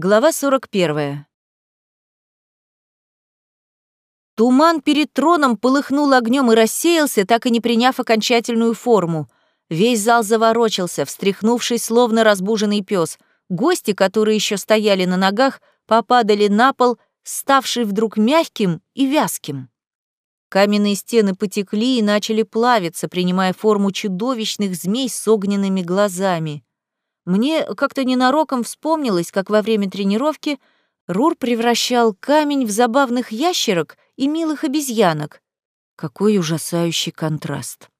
Глава 41. Туман перед троном полыхнул огнем и рассеялся, так и не приняв окончательную форму. Весь зал заворочился, встряхнувшись, словно разбуженный пес. Гости, которые еще стояли на ногах, попадали на пол, ставший вдруг мягким и вязким. Каменные стены потекли и начали плавиться, принимая форму чудовищных змей с огненными глазами. Мне как-то ненароком вспомнилось, как во время тренировки Рур превращал камень в забавных ящерок и милых обезьянок. Какой ужасающий контраст.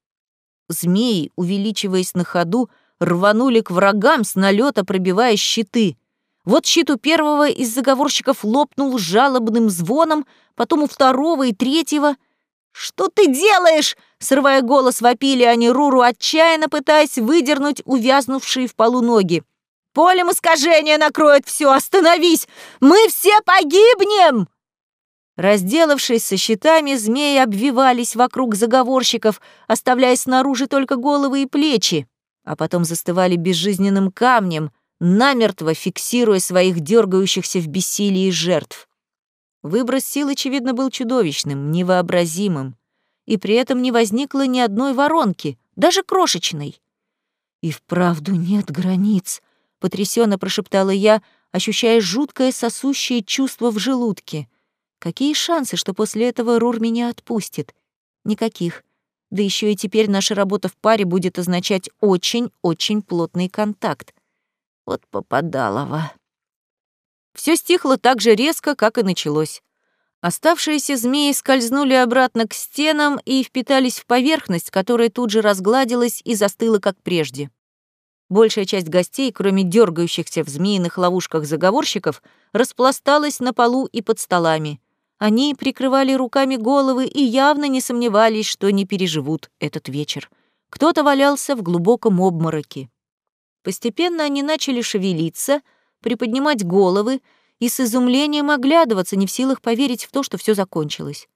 Змеи, увеличиваясь на ходу, рванули к врагам с налета, пробивая щиты. Вот щит у первого из заговорщиков лопнул жалобным звоном, потом у второго и третьего — «Что ты делаешь?» — срывая голос, вопили они Руру, отчаянно пытаясь выдернуть увязнувшие в полу ноги. «Полем искажения накроет все! Остановись! Мы все погибнем!» Разделавшись со щитами, змеи обвивались вокруг заговорщиков, оставляя снаружи только головы и плечи, а потом застывали безжизненным камнем, намертво фиксируя своих дергающихся в бессилии жертв. Выброс сил, очевидно, был чудовищным, невообразимым, и при этом не возникло ни одной воронки, даже крошечной. «И вправду нет границ», — потрясенно прошептала я, ощущая жуткое сосущее чувство в желудке. «Какие шансы, что после этого Рур меня отпустит? Никаких. Да еще и теперь наша работа в паре будет означать очень-очень плотный контакт. Вот попадалово. Все стихло так же резко, как и началось. Оставшиеся змеи скользнули обратно к стенам и впитались в поверхность, которая тут же разгладилась и застыла, как прежде. Большая часть гостей, кроме дергающихся в змеиных ловушках заговорщиков, распласталась на полу и под столами. Они прикрывали руками головы и явно не сомневались, что не переживут этот вечер. Кто-то валялся в глубоком обмороке. Постепенно они начали шевелиться — приподнимать головы и с изумлением оглядываться, не в силах поверить в то, что все закончилось.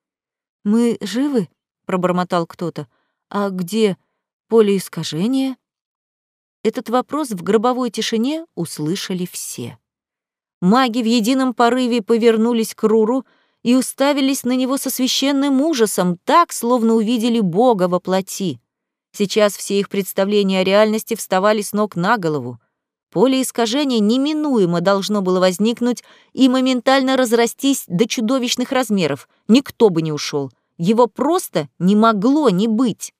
«Мы живы?» — пробормотал кто-то. «А где поле искажения?» Этот вопрос в гробовой тишине услышали все. Маги в едином порыве повернулись к Руру и уставились на него со священным ужасом, так, словно увидели Бога во плоти. Сейчас все их представления о реальности вставали с ног на голову. Поле искажения неминуемо должно было возникнуть и моментально разрастись до чудовищных размеров. Никто бы не ушел. Его просто не могло не быть.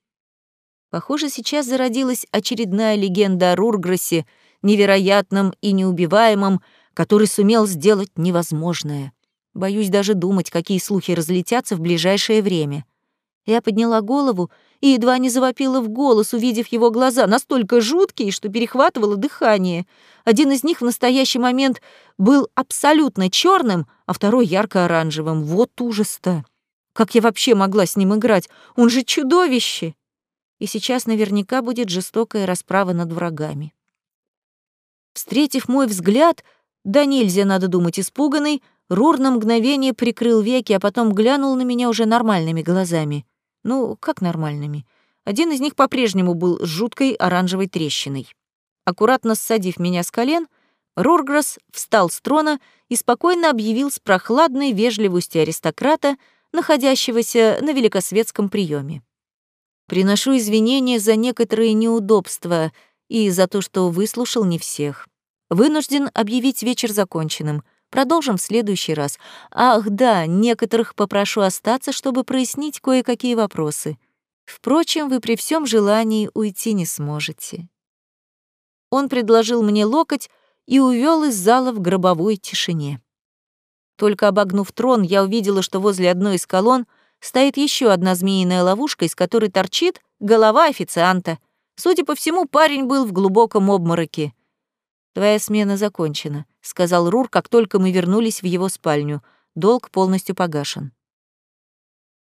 Похоже, сейчас зародилась очередная легенда о Рургросе, невероятном и неубиваемом, который сумел сделать невозможное. Боюсь даже думать, какие слухи разлетятся в ближайшее время. Я подняла голову и едва не завопила в голос, увидев его глаза, настолько жуткие, что перехватывало дыхание. Один из них в настоящий момент был абсолютно черным, а второй ярко-оранжевым. Вот ужас-то! Как я вообще могла с ним играть? Он же чудовище! И сейчас наверняка будет жестокая расправа над врагами. Встретив мой взгляд, да нельзя, надо думать, испуганный, Рур на мгновение прикрыл веки, а потом глянул на меня уже нормальными глазами. Ну, как нормальными. Один из них по-прежнему был с жуткой оранжевой трещиной. Аккуратно ссадив меня с колен, Рургресс встал с трона и спокойно объявил с прохладной вежливостью аристократа, находящегося на великосветском приеме. «Приношу извинения за некоторые неудобства и за то, что выслушал не всех. Вынужден объявить вечер законченным. Продолжим в следующий раз. Ах, да, некоторых попрошу остаться, чтобы прояснить кое-какие вопросы. Впрочем, вы при всем желании уйти не сможете. Он предложил мне локоть и увел из зала в гробовой тишине. Только обогнув трон, я увидела, что возле одной из колонн стоит еще одна змеиная ловушка, из которой торчит голова официанта. Судя по всему, парень был в глубоком обмороке. «Твоя смена закончена», — сказал Рур, как только мы вернулись в его спальню. Долг полностью погашен.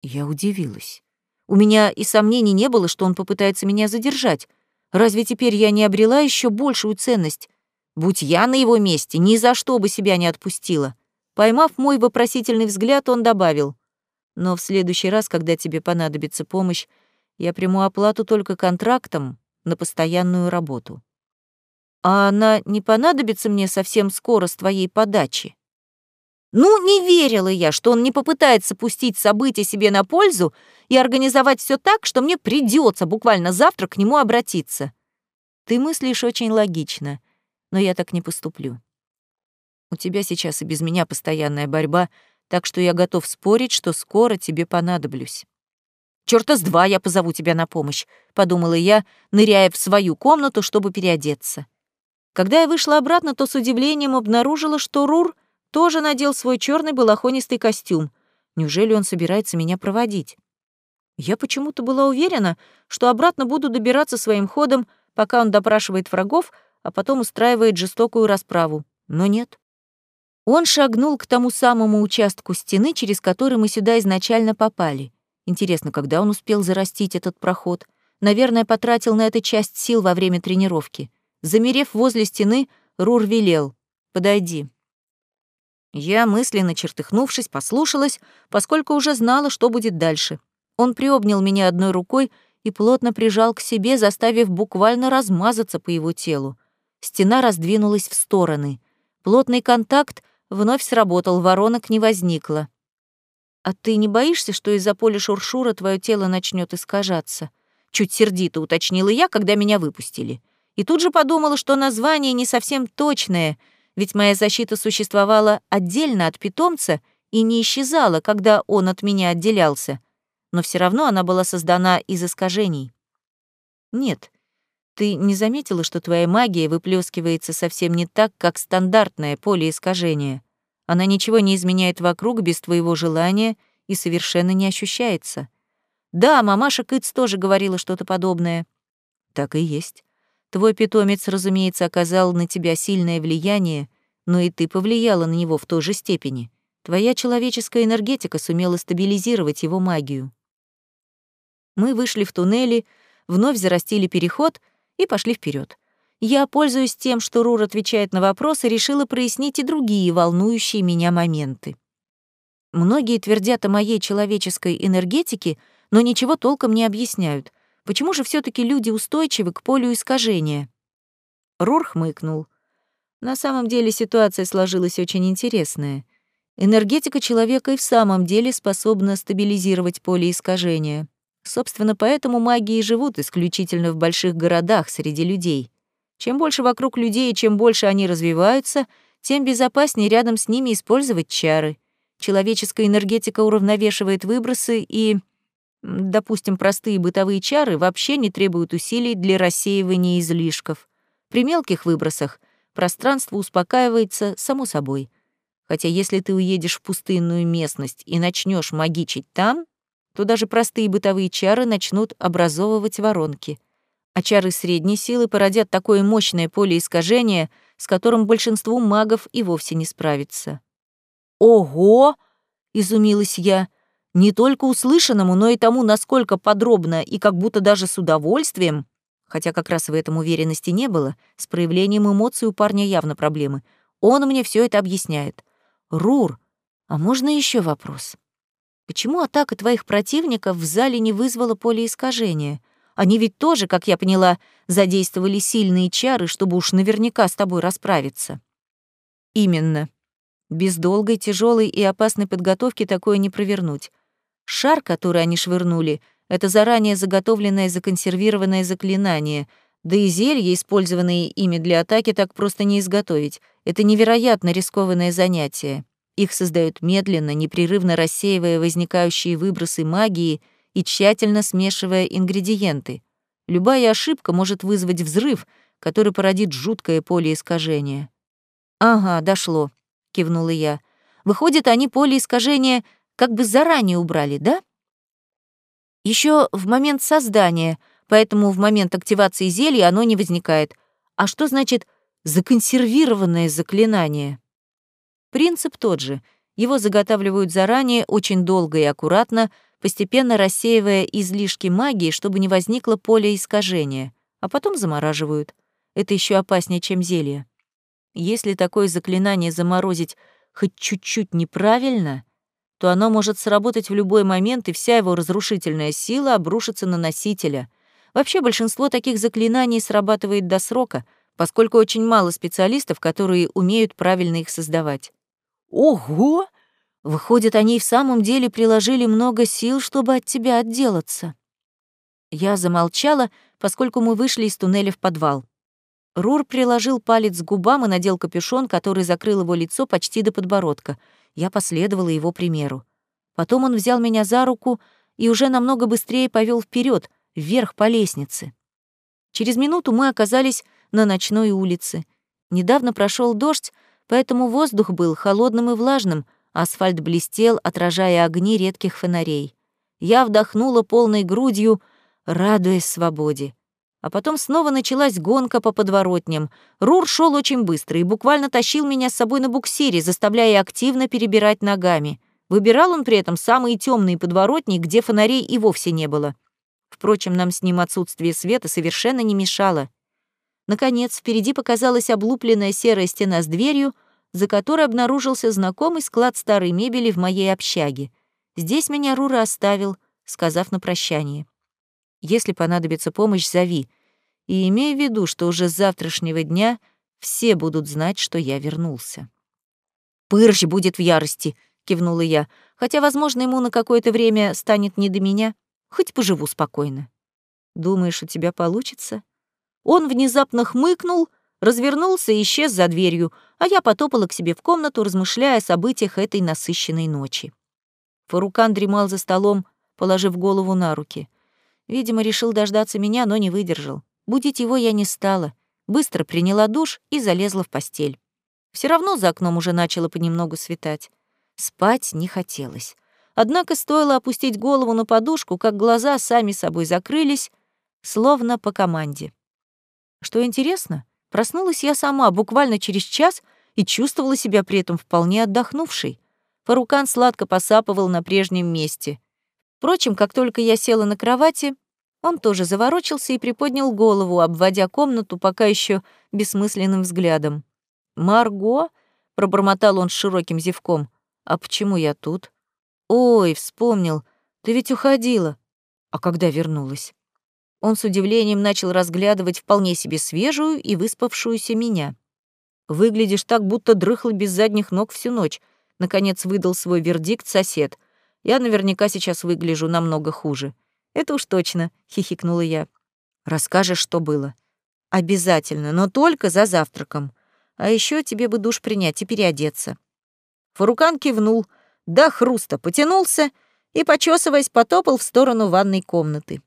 Я удивилась. У меня и сомнений не было, что он попытается меня задержать. Разве теперь я не обрела еще большую ценность? Будь я на его месте, ни за что бы себя не отпустила. Поймав мой вопросительный взгляд, он добавил. Но в следующий раз, когда тебе понадобится помощь, я приму оплату только контрактом на постоянную работу. А она не понадобится мне совсем скоро с твоей подачи? Ну, не верила я, что он не попытается пустить события себе на пользу и организовать все так, что мне придется буквально завтра к нему обратиться. Ты мыслишь очень логично, но я так не поступлю. У тебя сейчас и без меня постоянная борьба, так что я готов спорить, что скоро тебе понадоблюсь. Чёрта с два я позову тебя на помощь», — подумала я, ныряя в свою комнату, чтобы переодеться. Когда я вышла обратно, то с удивлением обнаружила, что Рур тоже надел свой черный балахонистый костюм. Неужели он собирается меня проводить? Я почему-то была уверена, что обратно буду добираться своим ходом, пока он допрашивает врагов, а потом устраивает жестокую расправу. Но нет. Он шагнул к тому самому участку стены, через который мы сюда изначально попали. Интересно, когда он успел зарастить этот проход? Наверное, потратил на это часть сил во время тренировки. Замерев возле стены, Рур велел. «Подойди». Я, мысленно чертыхнувшись, послушалась, поскольку уже знала, что будет дальше. Он приобнял меня одной рукой и плотно прижал к себе, заставив буквально размазаться по его телу. Стена раздвинулась в стороны. Плотный контакт вновь сработал, воронок не возникло. «А ты не боишься, что из-за поля шуршура твое тело начнет искажаться?» Чуть сердито уточнила я, когда меня выпустили. И тут же подумала, что название не совсем точное, ведь моя защита существовала отдельно от питомца и не исчезала, когда он от меня отделялся. Но все равно она была создана из искажений. Нет, ты не заметила, что твоя магия выплескивается совсем не так, как стандартное поле искажения? Она ничего не изменяет вокруг без твоего желания и совершенно не ощущается. Да, мамаша Кыц тоже говорила что-то подобное. Так и есть. Твой питомец, разумеется, оказал на тебя сильное влияние, но и ты повлияла на него в той же степени. Твоя человеческая энергетика сумела стабилизировать его магию. Мы вышли в туннели, вновь зарастили переход и пошли вперед. Я, пользуясь тем, что Рур отвечает на вопросы, решила прояснить и другие волнующие меня моменты. Многие твердят о моей человеческой энергетике, но ничего толком не объясняют. Почему же все таки люди устойчивы к полю искажения? Рур хмыкнул. На самом деле ситуация сложилась очень интересная. Энергетика человека и в самом деле способна стабилизировать поле искажения. Собственно, поэтому маги и живут исключительно в больших городах среди людей. Чем больше вокруг людей и чем больше они развиваются, тем безопаснее рядом с ними использовать чары. Человеческая энергетика уравновешивает выбросы и, допустим, простые бытовые чары вообще не требуют усилий для рассеивания излишков. При мелких выбросах пространство успокаивается само собой. Хотя если ты уедешь в пустынную местность и начнешь магичить там, то даже простые бытовые чары начнут образовывать воронки — а чары средней силы породят такое мощное поле искажения, с которым большинству магов и вовсе не справиться. «Ого!» — изумилась я. Не только услышанному, но и тому, насколько подробно и как будто даже с удовольствием, хотя как раз в этом уверенности не было, с проявлением эмоций у парня явно проблемы. Он мне все это объясняет. «Рур, а можно еще вопрос? Почему атака твоих противников в зале не вызвала поле искажения?» Они ведь тоже, как я поняла, задействовали сильные чары, чтобы уж наверняка с тобой расправиться. Именно. Без долгой, тяжелой и опасной подготовки такое не провернуть. Шар, который они швырнули, это заранее заготовленное законсервированное заклинание, да и зелья, использованные ими для атаки, так просто не изготовить. Это невероятно рискованное занятие. Их создают медленно, непрерывно рассеивая возникающие выбросы магии — и тщательно смешивая ингредиенты. Любая ошибка может вызвать взрыв, который породит жуткое поле искажения. «Ага, дошло», — кивнула я. «Выходит, они поле искажения как бы заранее убрали, да?» Еще в момент создания, поэтому в момент активации зелья оно не возникает. А что значит «законсервированное заклинание»? Принцип тот же. Его заготавливают заранее, очень долго и аккуратно, постепенно рассеивая излишки магии, чтобы не возникло поле искажения, а потом замораживают. Это еще опаснее, чем зелье. Если такое заклинание заморозить хоть чуть-чуть неправильно, то оно может сработать в любой момент, и вся его разрушительная сила обрушится на носителя. Вообще большинство таких заклинаний срабатывает до срока, поскольку очень мало специалистов, которые умеют правильно их создавать. Ого! Выходит, они в самом деле приложили много сил, чтобы от тебя отделаться. Я замолчала, поскольку мы вышли из туннеля в подвал. Рур приложил палец к губам и надел капюшон, который закрыл его лицо почти до подбородка. Я последовала его примеру. Потом он взял меня за руку и уже намного быстрее повел вперед, вверх по лестнице. Через минуту мы оказались на ночной улице. Недавно прошел дождь, поэтому воздух был холодным и влажным, асфальт блестел, отражая огни редких фонарей. Я вдохнула полной грудью, радуясь свободе. А потом снова началась гонка по подворотням. Рур шел очень быстро и буквально тащил меня с собой на буксире, заставляя активно перебирать ногами. Выбирал он при этом самые темные подворотни, где фонарей и вовсе не было. Впрочем, нам с ним отсутствие света совершенно не мешало. Наконец, впереди показалась облупленная серая стена с дверью, за которой обнаружился знакомый склад старой мебели в моей общаге. Здесь меня Рура оставил, сказав на прощание. «Если понадобится помощь, зови. И имей в виду, что уже с завтрашнего дня все будут знать, что я вернулся». «Пырщ будет в ярости», — кивнула я, «хотя, возможно, ему на какое-то время станет не до меня. Хоть поживу спокойно». «Думаешь, у тебя получится?» Он внезапно хмыкнул, развернулся и исчез за дверью, а я потопала к себе в комнату, размышляя о событиях этой насыщенной ночи. Фарукан дремал за столом, положив голову на руки. Видимо, решил дождаться меня, но не выдержал. Будить его я не стала. Быстро приняла душ и залезла в постель. Все равно за окном уже начало понемногу светать. Спать не хотелось. Однако стоило опустить голову на подушку, как глаза сами собой закрылись, словно по команде. Что интересно, проснулась я сама буквально через час и чувствовала себя при этом вполне отдохнувшей. Фарукан сладко посапывал на прежнем месте. Впрочем, как только я села на кровати, он тоже заворочился и приподнял голову, обводя комнату пока еще бессмысленным взглядом. «Марго?» — пробормотал он с широким зевком. «А почему я тут?» «Ой, вспомнил. Ты ведь уходила. А когда вернулась?» Он с удивлением начал разглядывать вполне себе свежую и выспавшуюся меня. «Выглядишь так, будто дрыхла без задних ног всю ночь», — наконец выдал свой вердикт сосед. «Я наверняка сейчас выгляжу намного хуже». «Это уж точно», — хихикнула я. «Расскажешь, что было?» «Обязательно, но только за завтраком. А еще тебе бы душ принять и переодеться». Фарукан кивнул, до хруста потянулся и, почесываясь, потопал в сторону ванной комнаты.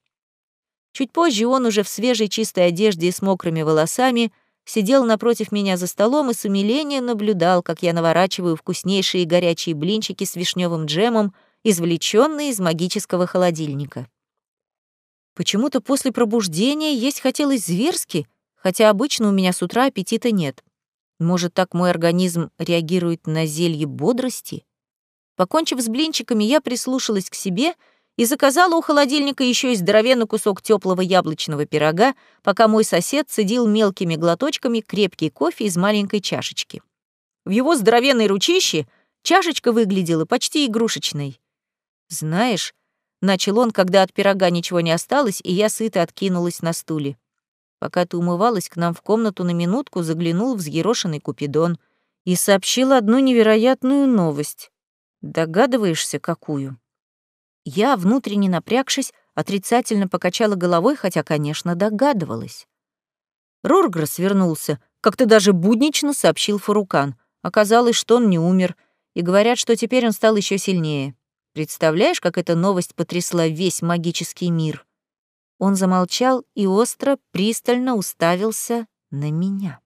Чуть позже он уже в свежей чистой одежде и с мокрыми волосами сидел напротив меня за столом и с умилением наблюдал, как я наворачиваю вкуснейшие горячие блинчики с вишневым джемом, извлеченные из магического холодильника. Почему-то после пробуждения есть хотелось зверски, хотя обычно у меня с утра аппетита нет. Может, так мой организм реагирует на зелье бодрости? Покончив с блинчиками, я прислушалась к себе — и заказала у холодильника еще и здоровенный кусок теплого яблочного пирога, пока мой сосед цедил мелкими глоточками крепкий кофе из маленькой чашечки. В его здоровенной ручище чашечка выглядела почти игрушечной. «Знаешь», — начал он, когда от пирога ничего не осталось, и я сыто откинулась на стуле. Пока ты умывалась, к нам в комнату на минутку заглянул взъерошенный Купидон и сообщил одну невероятную новость. Догадываешься, какую? Я, внутренне напрягшись, отрицательно покачала головой, хотя, конечно, догадывалась. Роргресс вернулся, как-то даже буднично сообщил Фарукан. Оказалось, что он не умер, и говорят, что теперь он стал еще сильнее. Представляешь, как эта новость потрясла весь магический мир? Он замолчал и остро, пристально уставился на меня.